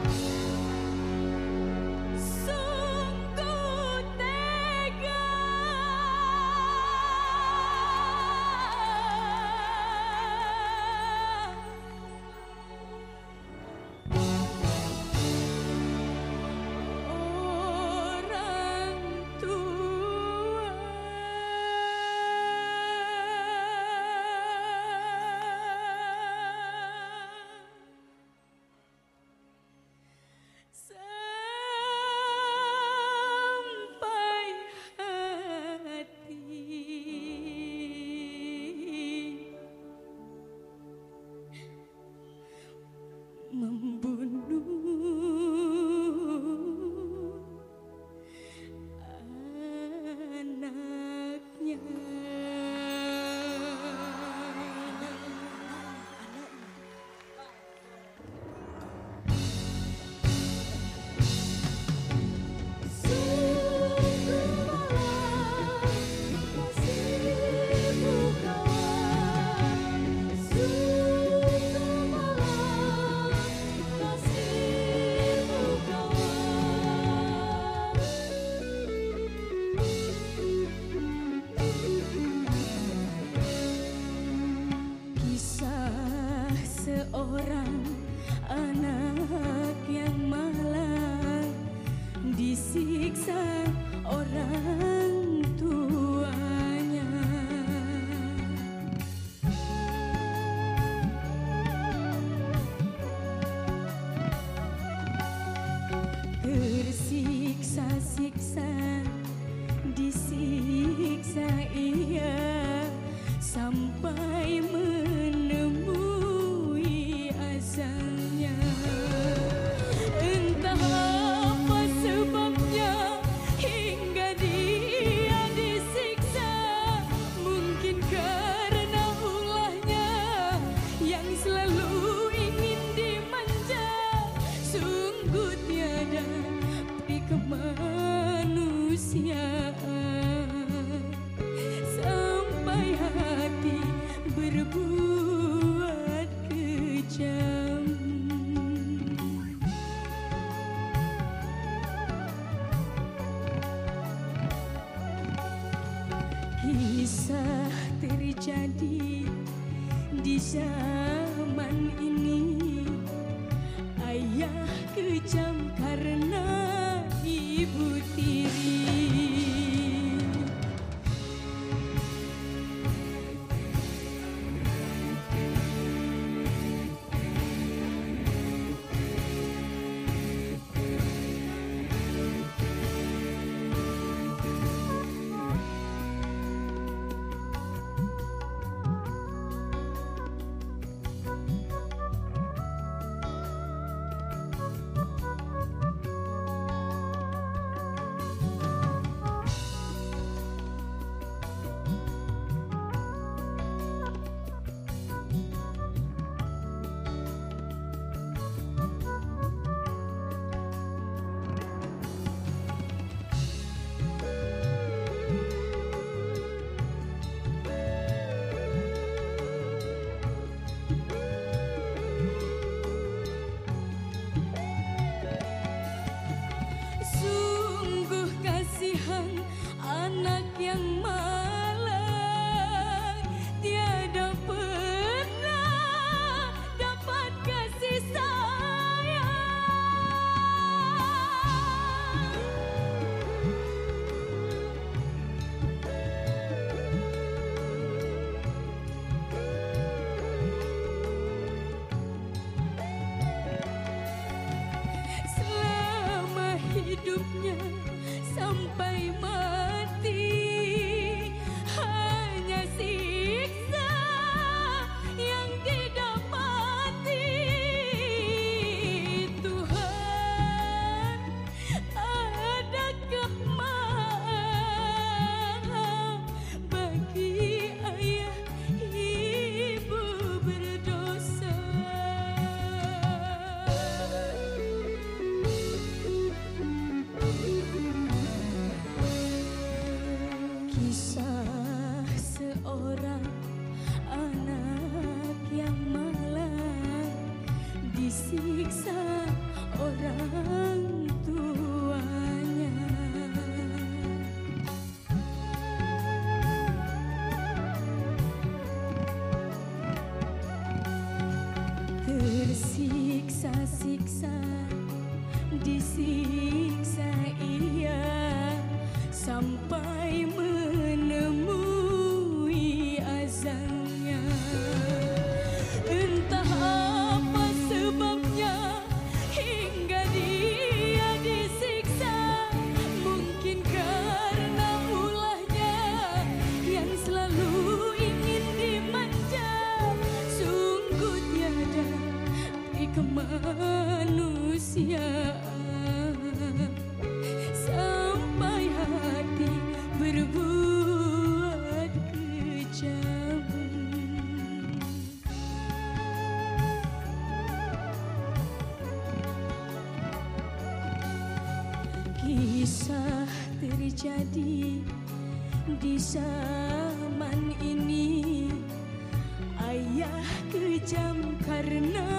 嗯。manusia. Sampai hati berbuat kejam. Kisah terjadi di zaman ini. sampai mati orang tuanya. Tersiksa-siksa Disiksa ia Sampai Kisah terjadi di zaman ini. Ayah kejam karena